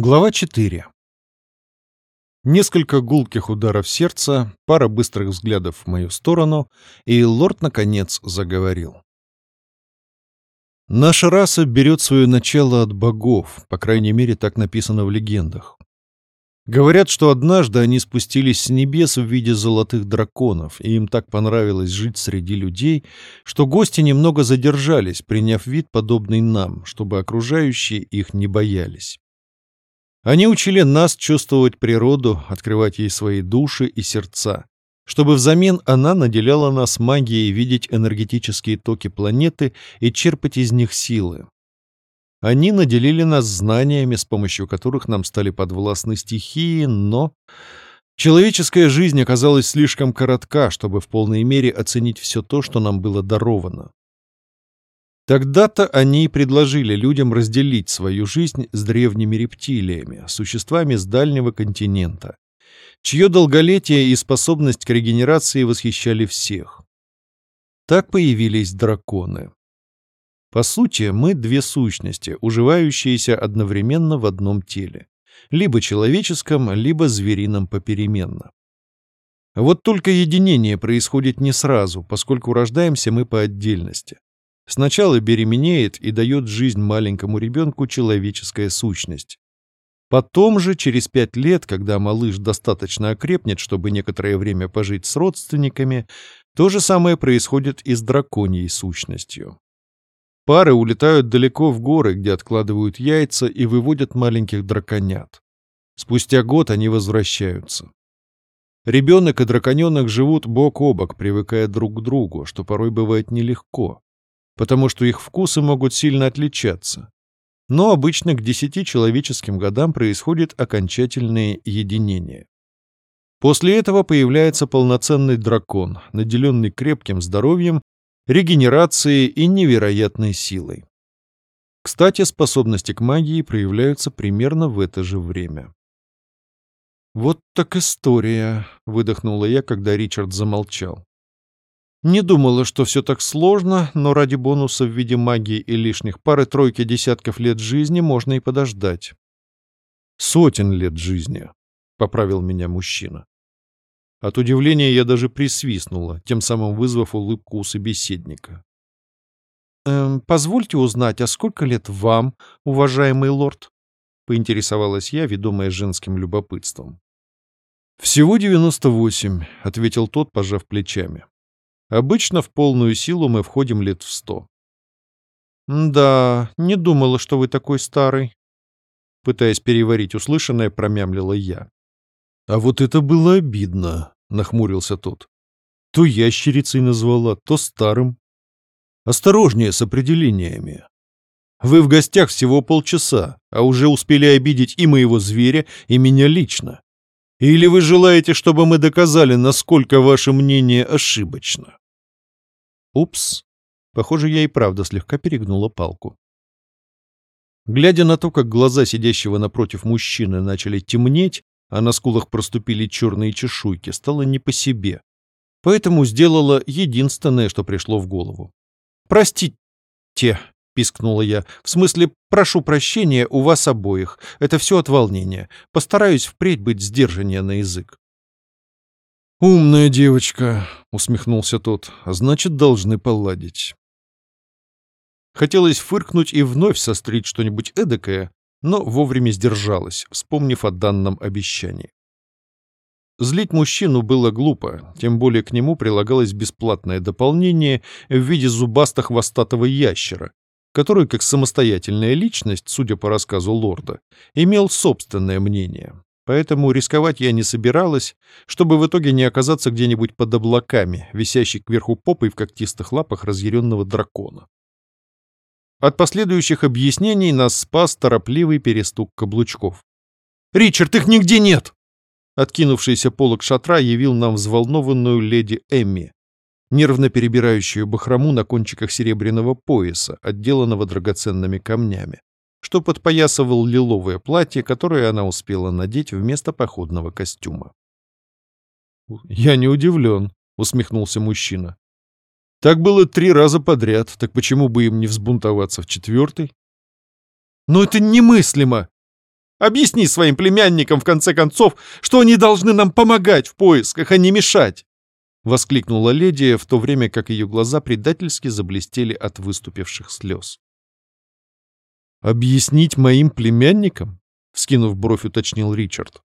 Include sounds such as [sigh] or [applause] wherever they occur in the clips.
Глава 4. Несколько гулких ударов сердца, пара быстрых взглядов в мою сторону, и лорд, наконец, заговорил. Наша раса берет свое начало от богов, по крайней мере, так написано в легендах. Говорят, что однажды они спустились с небес в виде золотых драконов, и им так понравилось жить среди людей, что гости немного задержались, приняв вид, подобный нам, чтобы окружающие их не боялись. Они учили нас чувствовать природу, открывать ей свои души и сердца, чтобы взамен она наделяла нас магией видеть энергетические токи планеты и черпать из них силы. Они наделили нас знаниями, с помощью которых нам стали подвластны стихии, но... Человеческая жизнь оказалась слишком коротка, чтобы в полной мере оценить все то, что нам было даровано. Тогда-то они и предложили людям разделить свою жизнь с древними рептилиями, существами с дальнего континента, чье долголетие и способность к регенерации восхищали всех. Так появились драконы. По сути, мы две сущности, уживающиеся одновременно в одном теле, либо человеческом, либо зверином попеременно. Вот только единение происходит не сразу, поскольку рождаемся мы по отдельности. Сначала беременеет и дает жизнь маленькому ребенку человеческая сущность. Потом же, через пять лет, когда малыш достаточно окрепнет, чтобы некоторое время пожить с родственниками, то же самое происходит и с драконьей сущностью. Пары улетают далеко в горы, где откладывают яйца и выводят маленьких драконят. Спустя год они возвращаются. Ребенок и драконенок живут бок о бок, привыкая друг к другу, что порой бывает нелегко потому что их вкусы могут сильно отличаться. Но обычно к десяти человеческим годам происходит окончательное единение. После этого появляется полноценный дракон, наделенный крепким здоровьем, регенерацией и невероятной силой. Кстати, способности к магии проявляются примерно в это же время. «Вот так история», — выдохнула я, когда Ричард замолчал. Не думала, что все так сложно, но ради бонуса в виде магии и лишних пары-тройки десятков лет жизни можно и подождать. «Сотен лет жизни», — поправил меня мужчина. От удивления я даже присвистнула, тем самым вызвав улыбку у собеседника. «Эм, «Позвольте узнать, а сколько лет вам, уважаемый лорд?» — поинтересовалась я, ведомая женским любопытством. «Всего девяносто восемь», — ответил тот, пожав плечами. Обычно в полную силу мы входим лет в сто. «Да, не думала, что вы такой старый», — пытаясь переварить услышанное, промямлила я. «А вот это было обидно», — нахмурился тот. «То ящерицей назвала, то старым. Осторожнее с определениями. Вы в гостях всего полчаса, а уже успели обидеть и моего зверя, и меня лично. Или вы желаете, чтобы мы доказали, насколько ваше мнение ошибочно?» Упс. Похоже, я и правда слегка перегнула палку. Глядя на то, как глаза сидящего напротив мужчины начали темнеть, а на скулах проступили черные чешуйки, стало не по себе. Поэтому сделала единственное, что пришло в голову. «Простите», — пискнула я, — «в смысле, прошу прощения у вас обоих. Это все от волнения. Постараюсь впредь быть сдержаннее на язык». «Умная девочка», — усмехнулся тот, — «значит, должны поладить». Хотелось фыркнуть и вновь сострить что-нибудь эдакое, но вовремя сдержалась, вспомнив о данном обещании. Злить мужчину было глупо, тем более к нему прилагалось бесплатное дополнение в виде зубасто-хвостатого ящера, который, как самостоятельная личность, судя по рассказу лорда, имел собственное мнение. Поэтому рисковать я не собиралась, чтобы в итоге не оказаться где-нибудь под облаками, висящей кверху попой в когтистых лапах разъяренного дракона. От последующих объяснений нас спас торопливый перестук каблучков. «Ричард, их нигде нет!» Откинувшийся полог шатра явил нам взволнованную леди Эмми, нервно перебирающую бахрому на кончиках серебряного пояса, отделанного драгоценными камнями что подпоясывал лиловое платье, которое она успела надеть вместо походного костюма. «Я не удивлен», — усмехнулся мужчина. «Так было три раза подряд, так почему бы им не взбунтоваться в четвертый?» «Но это немыслимо!» Объясни своим племянникам, в конце концов, что они должны нам помогать в поисках, а не мешать!» — воскликнула леди, в то время как ее глаза предательски заблестели от выступивших слез. «Объяснить моим племянникам?» — вскинув бровь, уточнил Ричард.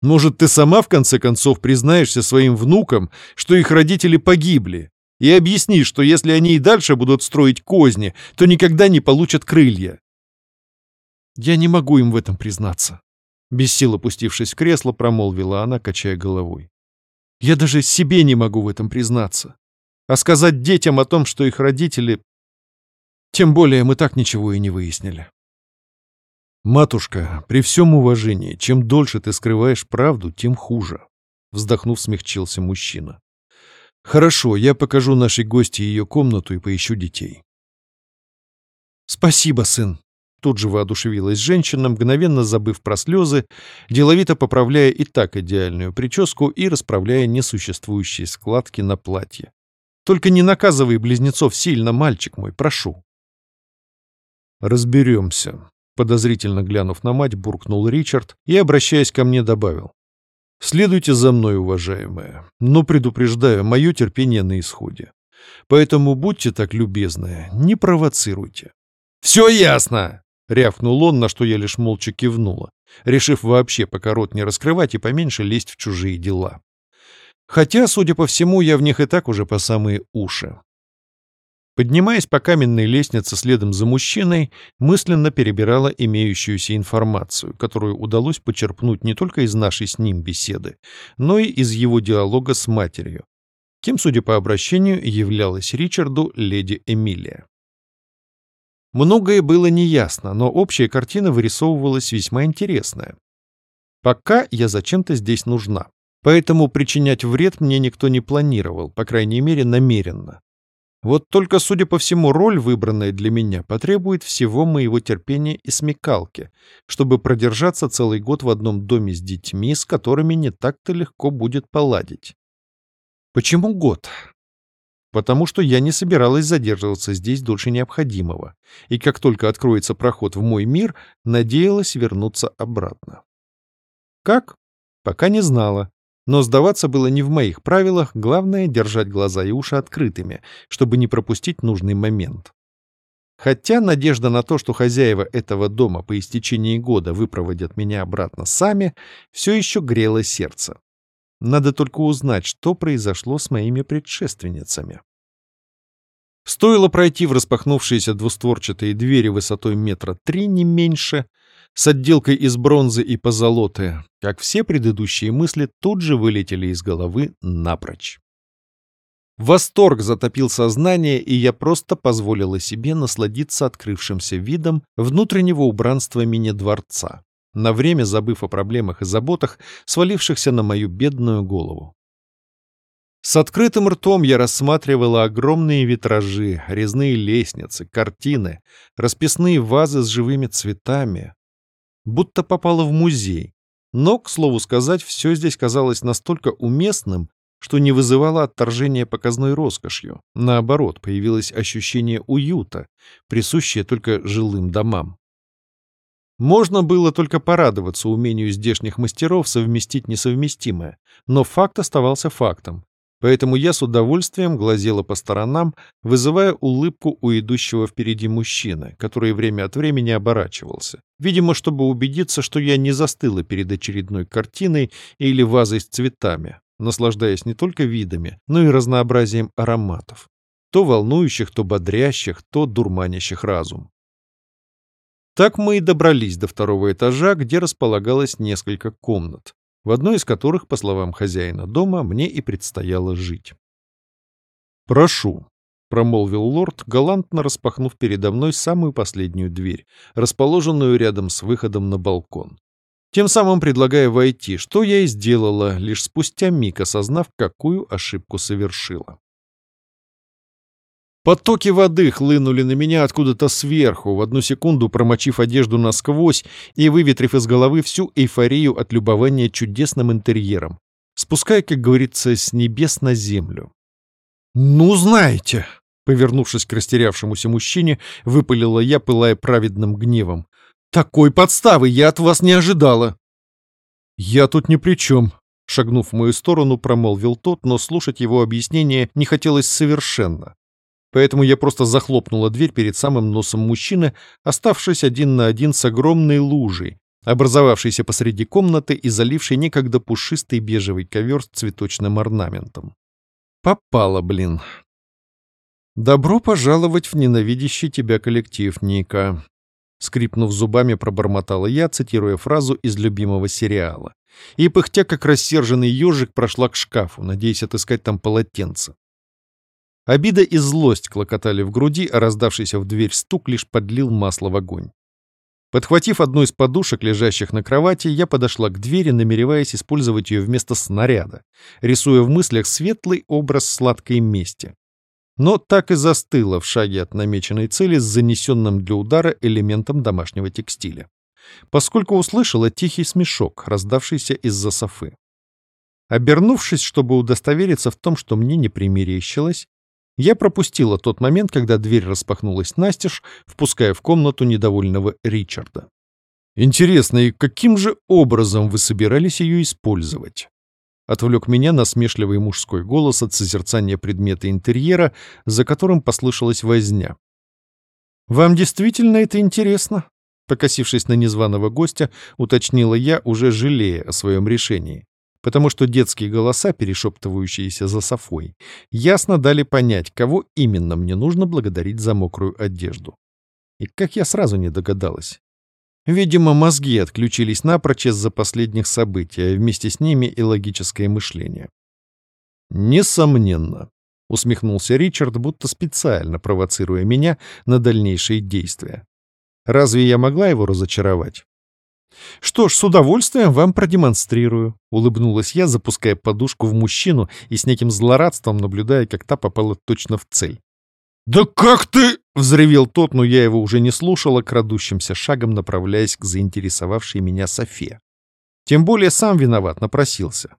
«Может, ты сама, в конце концов, признаешься своим внукам, что их родители погибли, и объяснишь, что если они и дальше будут строить козни, то никогда не получат крылья?» «Я не могу им в этом признаться», — без сил опустившись в кресло, промолвила она, качая головой. «Я даже себе не могу в этом признаться. А сказать детям о том, что их родители... Тем более мы так ничего и не выяснили». «Матушка, при всем уважении, чем дольше ты скрываешь правду, тем хуже», — вздохнув, смягчился мужчина. «Хорошо, я покажу нашей гости ее комнату и поищу детей». «Спасибо, сын», Тут же воодушевилась женщина, мгновенно забыв про слезы, деловито поправляя и так идеальную прическу и расправляя несуществующие складки на платье. «Только не наказывай близнецов сильно, мальчик мой, прошу». «Разберемся», — подозрительно глянув на мать, буркнул Ричард и, обращаясь ко мне, добавил. «Следуйте за мной, уважаемая, но предупреждаю, мое терпение на исходе. Поэтому будьте так любезны, не провоцируйте». «Все ясно!» Рявкнул он, на что я лишь молча кивнула, решив вообще пока рот не раскрывать и поменьше лезть в чужие дела. Хотя, судя по всему, я в них и так уже по самые уши. Поднимаясь по каменной лестнице следом за мужчиной, мысленно перебирала имеющуюся информацию, которую удалось почерпнуть не только из нашей с ним беседы, но и из его диалога с матерью, кем, судя по обращению, являлась Ричарду леди Эмилия. Многое было неясно, но общая картина вырисовывалась весьма интересная. Пока я зачем-то здесь нужна, поэтому причинять вред мне никто не планировал, по крайней мере, намеренно. Вот только, судя по всему, роль, выбранная для меня, потребует всего моего терпения и смекалки, чтобы продержаться целый год в одном доме с детьми, с которыми не так-то легко будет поладить. Почему год? потому что я не собиралась задерживаться здесь дольше необходимого, и как только откроется проход в мой мир, надеялась вернуться обратно. Как? Пока не знала. Но сдаваться было не в моих правилах, главное — держать глаза и уши открытыми, чтобы не пропустить нужный момент. Хотя надежда на то, что хозяева этого дома по истечении года выпроводят меня обратно сами, все еще грела сердце. Надо только узнать, что произошло с моими предшественницами. Стоило пройти в распахнувшиеся двустворчатые двери высотой метра три, не меньше, с отделкой из бронзы и позолоты, как все предыдущие мысли тут же вылетели из головы напрочь. Восторг затопил сознание, и я просто позволила себе насладиться открывшимся видом внутреннего убранства мини-дворца на время забыв о проблемах и заботах, свалившихся на мою бедную голову. С открытым ртом я рассматривала огромные витражи, резные лестницы, картины, расписные вазы с живыми цветами. Будто попала в музей. Но, к слову сказать, все здесь казалось настолько уместным, что не вызывало отторжения показной роскошью. Наоборот, появилось ощущение уюта, присущее только жилым домам. Можно было только порадоваться умению здешних мастеров совместить несовместимое, но факт оставался фактом. Поэтому я с удовольствием глазела по сторонам, вызывая улыбку у идущего впереди мужчины, который время от времени оборачивался. Видимо, чтобы убедиться, что я не застыла перед очередной картиной или вазой с цветами, наслаждаясь не только видами, но и разнообразием ароматов. То волнующих, то бодрящих, то дурманящих разум. Так мы и добрались до второго этажа, где располагалось несколько комнат, в одной из которых, по словам хозяина дома, мне и предстояло жить. «Прошу», — промолвил лорд, галантно распахнув передо мной самую последнюю дверь, расположенную рядом с выходом на балкон. Тем самым предлагая войти, что я и сделала, лишь спустя миг осознав, какую ошибку совершила. Потоки воды хлынули на меня откуда-то сверху, в одну секунду промочив одежду насквозь и выветрив из головы всю эйфорию от любования чудесным интерьером, спуская, как говорится, с небес на землю. «Ну, знаете!» — повернувшись к растерявшемуся мужчине, выпалила я, пылая праведным гневом. Такой подставы я от вас не ожидала. Я тут ни при чем, шагнув в мою сторону, промолвил тот, но слушать его объяснение не хотелось совершенно. Поэтому я просто захлопнула дверь перед самым носом мужчины, оставшись один на один с огромной лужей, образовавшейся посреди комнаты и залившей некогда пушистый бежевый ковер с цветочным орнаментом. Попало, блин. «Добро пожаловать в ненавидящий тебя коллектив, Ника», скрипнув зубами, пробормотала я, цитируя фразу из любимого сериала. И, пыхтя, как рассерженный ежик, прошла к шкафу, надеясь отыскать там полотенце. Обида и злость клокотали в груди, а раздавшийся в дверь стук лишь подлил масло в огонь. Подхватив одну из подушек, лежащих на кровати, я подошла к двери, намереваясь использовать ее вместо снаряда, рисуя в мыслях светлый образ сладкой мести но так и застыла в шаге от намеченной цели с занесенным для удара элементом домашнего текстиля, поскольку услышала тихий смешок, раздавшийся из-за софы. Обернувшись, чтобы удостовериться в том, что мне не примерещилось, я пропустила тот момент, когда дверь распахнулась настежь, впуская в комнату недовольного Ричарда. Интересно, и каким же образом вы собирались ее использовать? Отвлек меня насмешливый мужской голос от созерцания предмета интерьера, за которым послышалась возня. «Вам действительно это интересно?» Покосившись на незваного гостя, уточнила я, уже жалея о своем решении, потому что детские голоса, перешептывающиеся за Софой, ясно дали понять, кого именно мне нужно благодарить за мокрую одежду. И как я сразу не догадалась. Видимо, мозги отключились напрочь из-за последних событий, а вместе с ними и логическое мышление. «Несомненно», — усмехнулся Ричард, будто специально провоцируя меня на дальнейшие действия. «Разве я могла его разочаровать?» «Что ж, с удовольствием вам продемонстрирую», — улыбнулась я, запуская подушку в мужчину и с неким злорадством наблюдая, как та попала точно в цель. «Да как ты...» — взревел тот, но я его уже не слушала, крадущимся шагом направляясь к заинтересовавшей меня Софе. Тем более сам виноват, напросился.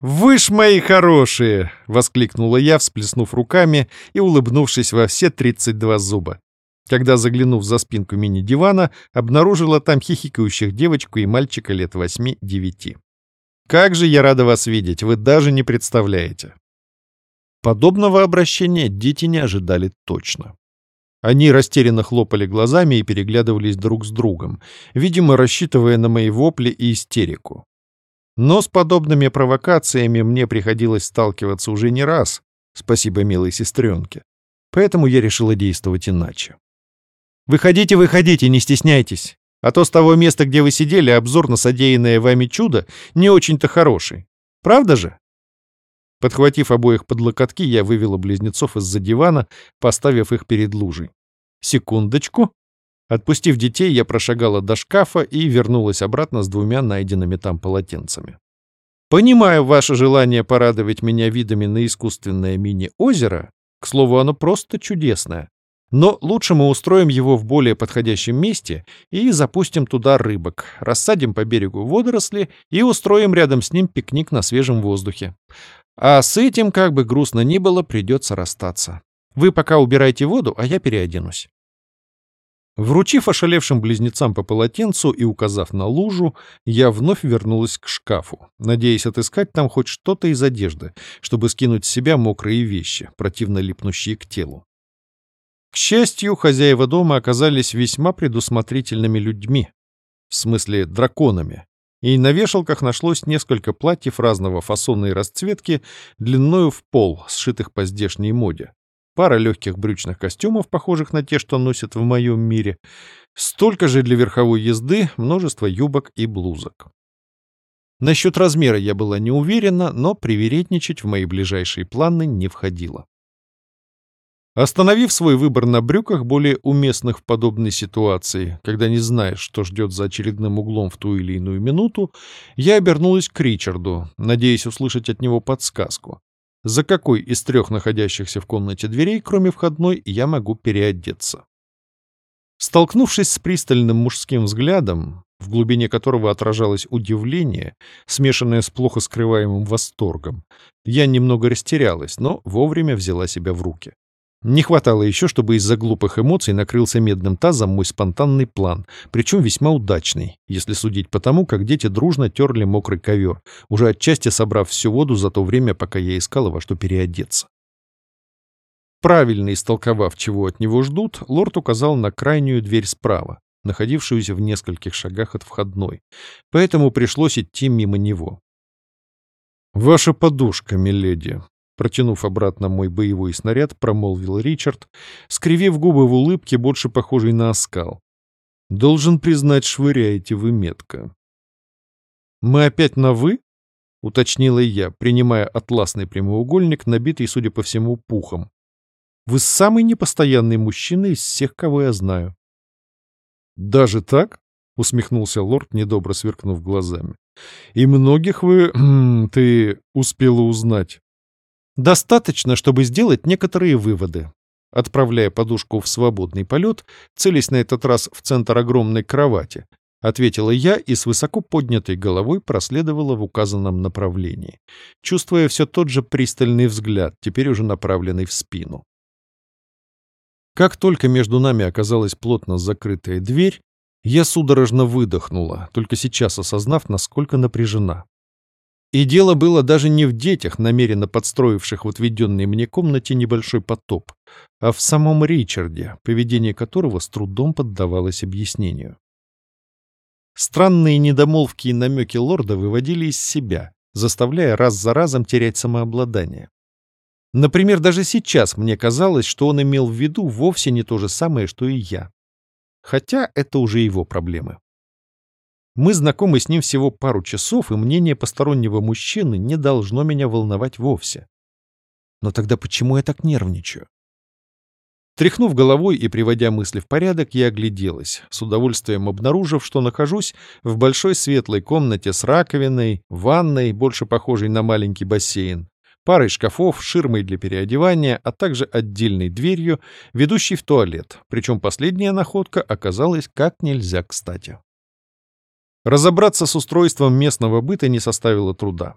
«Вы ж мои хорошие!» — воскликнула я, всплеснув руками и улыбнувшись во все тридцать два зуба. Когда, заглянув за спинку мини-дивана, обнаружила там хихикающих девочку и мальчика лет восьми-девяти. «Как же я рада вас видеть, вы даже не представляете!» Подобного обращения дети не ожидали точно. Они растерянно хлопали глазами и переглядывались друг с другом, видимо, рассчитывая на мои вопли и истерику. Но с подобными провокациями мне приходилось сталкиваться уже не раз, спасибо милой сестренке. Поэтому я решила действовать иначе. «Выходите, выходите, не стесняйтесь. А то с того места, где вы сидели, обзор на содеянное вами чудо не очень-то хороший. Правда же?» Подхватив обоих под локотки, я вывела близнецов из-за дивана, поставив их перед лужей. Секундочку. Отпустив детей, я прошагала до шкафа и вернулась обратно с двумя найденными там полотенцами. Понимаю ваше желание порадовать меня видами на искусственное мини-озеро. К слову, оно просто чудесное. Но лучше мы устроим его в более подходящем месте и запустим туда рыбок, рассадим по берегу водоросли и устроим рядом с ним пикник на свежем воздухе. А с этим, как бы грустно ни было, придется расстаться. Вы пока убирайте воду, а я переоденусь. Вручив ошалевшим близнецам по полотенцу и указав на лужу, я вновь вернулась к шкафу, надеясь отыскать там хоть что-то из одежды, чтобы скинуть с себя мокрые вещи, противно липнущие к телу. К счастью, хозяева дома оказались весьма предусмотрительными людьми, в смысле драконами, и на вешалках нашлось несколько платьев разного фасона и расцветки длиною в пол, сшитых по здешней моде. Пара легких брючных костюмов, похожих на те, что носят в моем мире. Столько же для верховой езды, множество юбок и блузок. Насчет размера я была не уверена, но привередничать в мои ближайшие планы не входило. Остановив свой выбор на брюках, более уместных в подобной ситуации, когда не знаешь, что ждет за очередным углом в ту или иную минуту, я обернулась к Ричарду, надеясь услышать от него подсказку. За какой из трех находящихся в комнате дверей, кроме входной, я могу переодеться? Столкнувшись с пристальным мужским взглядом, в глубине которого отражалось удивление, смешанное с плохо скрываемым восторгом, я немного растерялась, но вовремя взяла себя в руки. Не хватало еще, чтобы из-за глупых эмоций накрылся медным тазом мой спонтанный план, причем весьма удачный, если судить по тому, как дети дружно терли мокрый ковер, уже отчасти собрав всю воду за то время, пока я искала во что переодеться. Правильно истолковав, чего от него ждут, лорд указал на крайнюю дверь справа, находившуюся в нескольких шагах от входной, поэтому пришлось идти мимо него. «Ваша подушка, миледи», Протянув обратно мой боевой снаряд, промолвил Ричард, скривив губы в улыбке, больше похожей на оскал. «Должен признать, швыряете вы метко». «Мы опять на «вы»?» — уточнила я, принимая атласный прямоугольник, набитый, судя по всему, пухом. «Вы самый непостоянный мужчина из всех, кого я знаю». «Даже так?» — усмехнулся лорд, недобро сверкнув глазами. «И многих вы... [clears throat] ты успела узнать?» Достаточно, чтобы сделать некоторые выводы. Отправляя подушку в свободный полет, целясь на этот раз в центр огромной кровати, ответила я и с высоко поднятой головой проследовала в указанном направлении, чувствуя все тот же пристальный взгляд, теперь уже направленный в спину. Как только между нами оказалась плотно закрытая дверь, я судорожно выдохнула, только сейчас осознав, насколько напряжена. И дело было даже не в детях, намеренно подстроивших в отведенной мне комнате небольшой потоп, а в самом Ричарде, поведение которого с трудом поддавалось объяснению. Странные недомолвки и намеки лорда выводили из себя, заставляя раз за разом терять самообладание. Например, даже сейчас мне казалось, что он имел в виду вовсе не то же самое, что и я. Хотя это уже его проблемы. Мы знакомы с ним всего пару часов, и мнение постороннего мужчины не должно меня волновать вовсе. Но тогда почему я так нервничаю? Тряхнув головой и приводя мысли в порядок, я огляделась, с удовольствием обнаружив, что нахожусь в большой светлой комнате с раковиной, ванной, больше похожей на маленький бассейн, парой шкафов, ширмой для переодевания, а также отдельной дверью, ведущей в туалет, причем последняя находка оказалась как нельзя кстати. Разобраться с устройством местного быта не составило труда.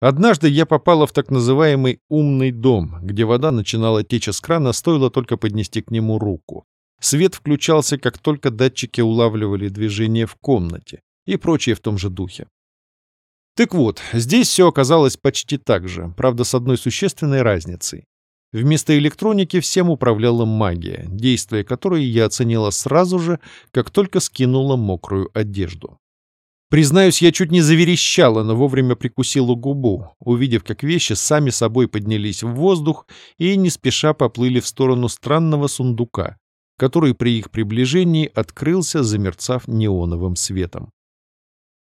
Однажды я попала в так называемый «умный дом», где вода начинала течь из крана, стоило только поднести к нему руку. Свет включался, как только датчики улавливали движение в комнате и прочее в том же духе. Так вот, здесь все оказалось почти так же, правда, с одной существенной разницей. Вместо электроники всем управляла магия, действие которой я оценила сразу же, как только скинула мокрую одежду. Признаюсь, я чуть не заверещала, но вовремя прикусила губу, увидев, как вещи сами собой поднялись в воздух и не спеша поплыли в сторону странного сундука, который при их приближении открылся, замерцав неоновым светом.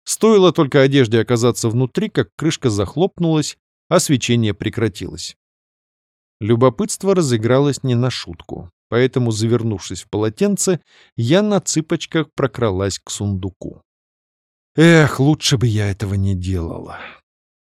Стоило только одежде оказаться внутри, как крышка захлопнулась, а свечение прекратилось. Любопытство разыгралось не на шутку, поэтому, завернувшись в полотенце, я на цыпочках прокралась к сундуку. Эх, лучше бы я этого не делала.